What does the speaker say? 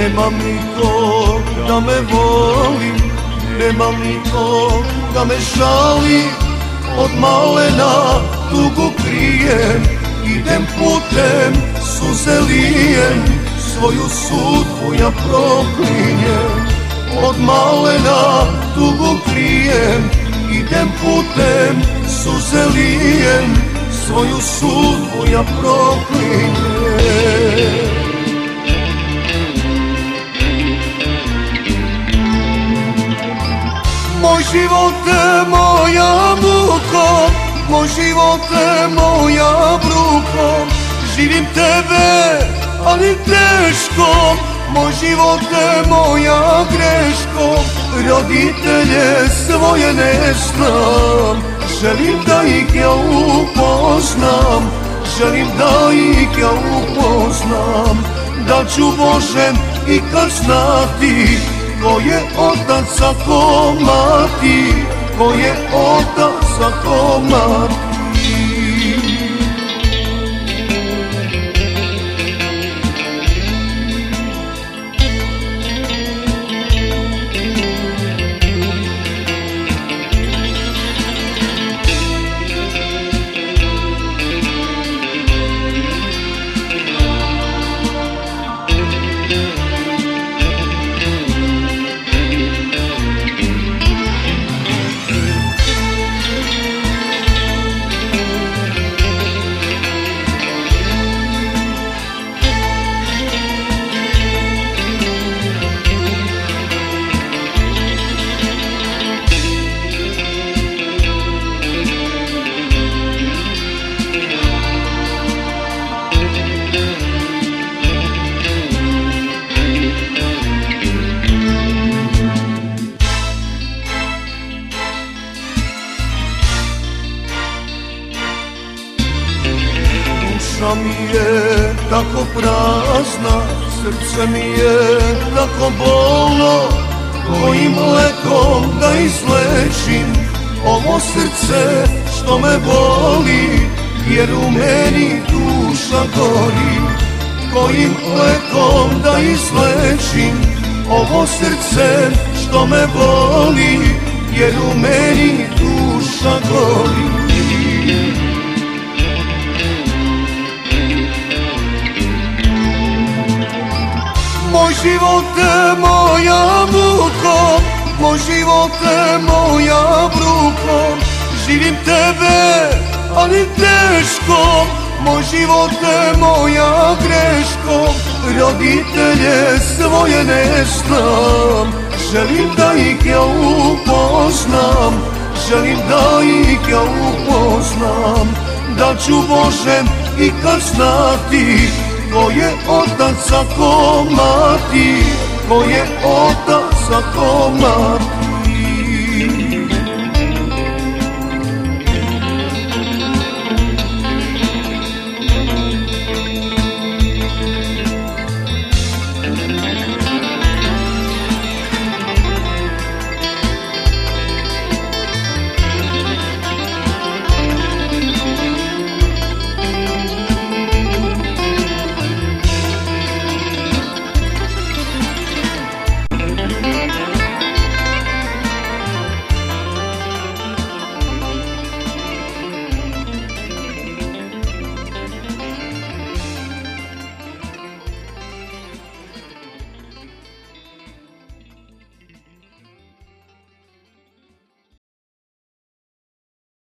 Nemam nikog da me voli, nemam nikog da me žali. Od malena dugo krijem, idem putem, suze lijem. Svoju sudbu ja proklinjem Od malena tugu krijem Idem putem suze lijem Svoju sudbu ja proklinjem. Moj život moja muka Moj život moja bruka Živim tebe, ali teško Moj život je moja greško Roditelje svoje ne znam. Želim da ih ja upoznam Želim da ih ja upoznam. Da ću Božem kad znati Ko je otac, a ko mati Ko je otac, a ko mati mi je tako prazna, srce mi je tako bolno. Kojim lekom da izlečim ovo srce što me boli Jer u meni duša gori. Kojim lekom da izlečim ovo srce što me boli Jer u meni duša gori Moj život je moja muka Moj život je moja bruka Živim tebe, ali teško Moj život je moja greško. Roditelje svoje ne znam Želim da ih ja upoznam. Želim da ih ja upoznam Da ću Božem kad znati Ko je otac, a ko mati Ko je otac, a ko mati